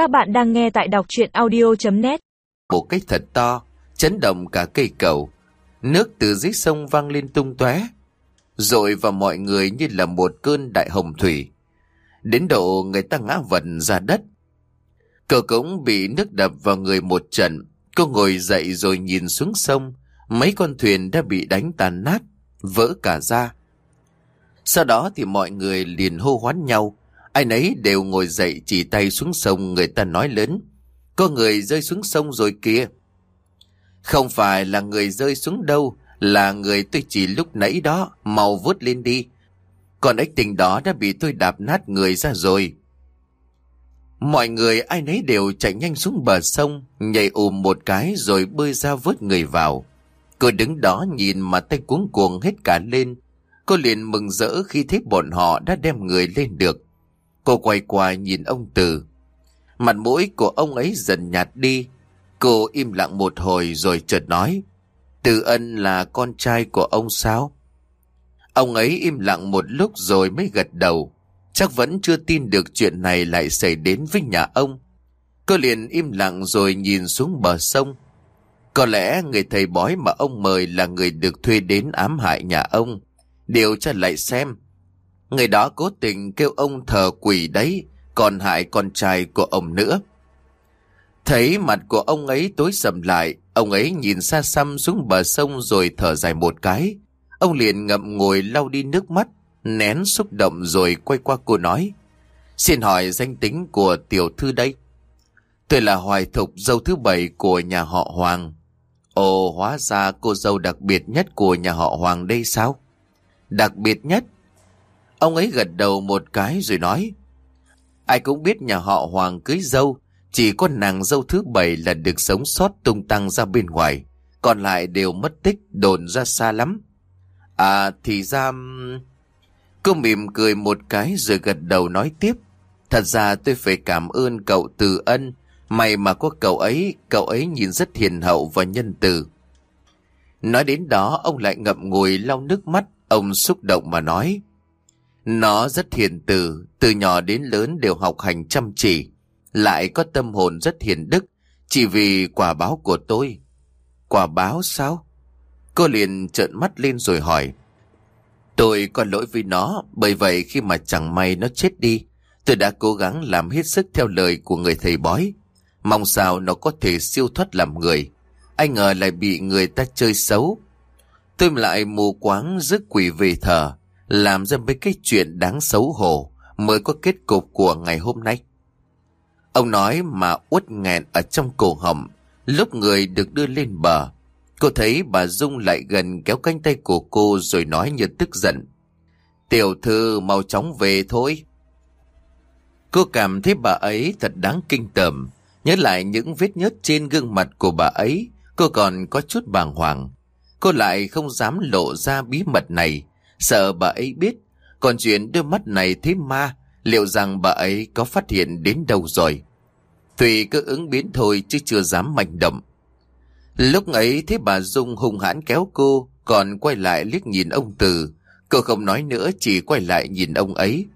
Các bạn đang nghe tại đọc chuyện audio.net Một cách thật to, chấn động cả cây cầu. Nước từ dưới sông văng lên tung tóe rồi vào mọi người như là một cơn đại hồng thủy. Đến độ người ta ngã vật ra đất. cờ cống bị nước đập vào người một trận. Cô ngồi dậy rồi nhìn xuống sông. Mấy con thuyền đã bị đánh tàn nát, vỡ cả ra. Sau đó thì mọi người liền hô hoán nhau. Ai nấy đều ngồi dậy chỉ tay xuống sông người ta nói lớn. Có người rơi xuống sông rồi kìa. Không phải là người rơi xuống đâu, là người tôi chỉ lúc nãy đó, mau vút lên đi. Còn ếch tình đó đã bị tôi đạp nát người ra rồi. Mọi người ai nấy đều chạy nhanh xuống bờ sông, nhảy ùm một cái rồi bơi ra vớt người vào. Cô đứng đó nhìn mà tay cuống cuồng hết cả lên. Cô liền mừng rỡ khi thấy bọn họ đã đem người lên được. Cô quay qua nhìn ông Từ. Mặt mũi của ông ấy dần nhạt đi. Cô im lặng một hồi rồi chợt nói. Từ ân là con trai của ông sao? Ông ấy im lặng một lúc rồi mới gật đầu. Chắc vẫn chưa tin được chuyện này lại xảy đến với nhà ông. Cô liền im lặng rồi nhìn xuống bờ sông. Có lẽ người thầy bói mà ông mời là người được thuê đến ám hại nhà ông. Điều tra lại xem. Người đó cố tình kêu ông thờ quỷ đấy, còn hại con trai của ông nữa. Thấy mặt của ông ấy tối sầm lại, ông ấy nhìn xa xăm xuống bờ sông rồi thở dài một cái. Ông liền ngậm ngồi lau đi nước mắt, nén xúc động rồi quay qua cô nói. Xin hỏi danh tính của tiểu thư đây. Tôi là Hoài Thục, dâu thứ bảy của nhà họ Hoàng. Ồ, hóa ra cô dâu đặc biệt nhất của nhà họ Hoàng đây sao? Đặc biệt nhất? Ông ấy gật đầu một cái rồi nói. Ai cũng biết nhà họ Hoàng cưới dâu, chỉ có nàng dâu thứ bảy là được sống sót tung tăng ra bên ngoài, còn lại đều mất tích đồn ra xa lắm. À thì ra... Cô mỉm cười một cái rồi gật đầu nói tiếp. Thật ra tôi phải cảm ơn cậu từ ân. May mà có cậu ấy, cậu ấy nhìn rất hiền hậu và nhân từ. Nói đến đó, ông lại ngậm ngùi lau nước mắt, ông xúc động mà nói. Nó rất hiền từ, từ nhỏ đến lớn đều học hành chăm chỉ, lại có tâm hồn rất hiền đức, chỉ vì quả báo của tôi. Quả báo sao? Cô liền trợn mắt lên rồi hỏi. Tôi có lỗi với nó, bởi vậy khi mà chẳng may nó chết đi, tôi đã cố gắng làm hết sức theo lời của người thầy bói. Mong sao nó có thể siêu thoát làm người. ai ngờ lại bị người ta chơi xấu. Tôi lại mù quáng rước quỷ về thờ, làm ra mấy cái chuyện đáng xấu hổ mới có kết cục của ngày hôm nay. Ông nói mà uất nghẹn ở trong cổ họng, lúc người được đưa lên bờ. Cô thấy bà Dung lại gần kéo cánh tay của cô rồi nói như tức giận. Tiểu thư mau chóng về thôi. Cô cảm thấy bà ấy thật đáng kinh tởm. Nhớ lại những vết nhớt trên gương mặt của bà ấy, cô còn có chút bàng hoàng. Cô lại không dám lộ ra bí mật này, sợ bà ấy biết. Còn chuyện đôi mắt này thấy ma, liệu rằng bà ấy có phát hiện đến đâu rồi? Thùy cứ ứng biến thôi chứ chưa dám mạnh động. Lúc ấy thấy bà Dung hung hãn kéo cô, còn quay lại liếc nhìn ông Từ. Cô không nói nữa chỉ quay lại nhìn ông ấy.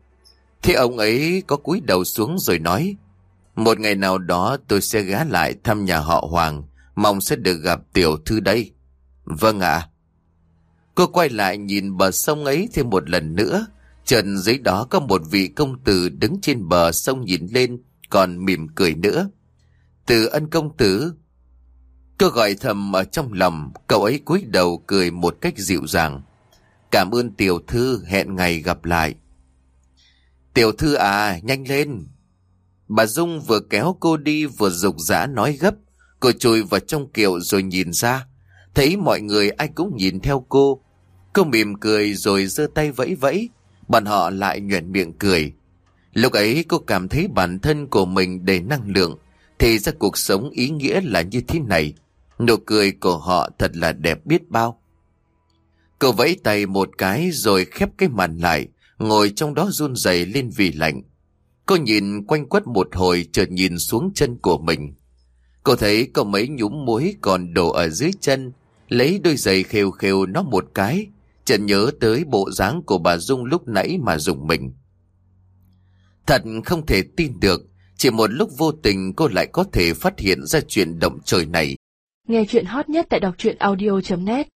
Thế ông ấy có cúi đầu xuống rồi nói, một ngày nào đó tôi sẽ ghé lại thăm nhà họ Hoàng, mong sẽ được gặp tiểu thư đây. Vâng ạ. Cô quay lại nhìn bờ sông ấy thêm một lần nữa. Trần dưới đó có một vị công tử đứng trên bờ sông nhìn lên, còn mỉm cười nữa. Từ ân công tử. Cô gọi thầm ở trong lòng, cậu ấy cúi đầu cười một cách dịu dàng. Cảm ơn tiểu thư, hẹn ngày gặp lại. Tiểu thư à, nhanh lên. Bà Dung vừa kéo cô đi vừa dục dã nói gấp. Cô chui vào trong kiệu rồi nhìn ra. Thấy mọi người ai cũng nhìn theo cô. Cô mỉm cười rồi giơ tay vẫy vẫy. Bọn họ lại nhuận miệng cười. Lúc ấy cô cảm thấy bản thân của mình đầy năng lượng. Thì ra cuộc sống ý nghĩa là như thế này. Nụ cười của họ thật là đẹp biết bao. Cô vẫy tay một cái rồi khép cái màn lại, ngồi trong đó run rẩy lên vì lạnh. Cô nhìn quanh quất một hồi chợt nhìn xuống chân của mình. Cô thấy có mấy nhúm muối còn đổ ở dưới chân, lấy đôi giày khều khều nó một cái, chợt nhớ tới bộ dáng của bà Dung lúc nãy mà dùng mình. Thật không thể tin được, Chỉ một lúc vô tình cô lại có thể phát hiện ra chuyện động trời này. Nghe chuyện hot nhất tại đọc truyện audio.net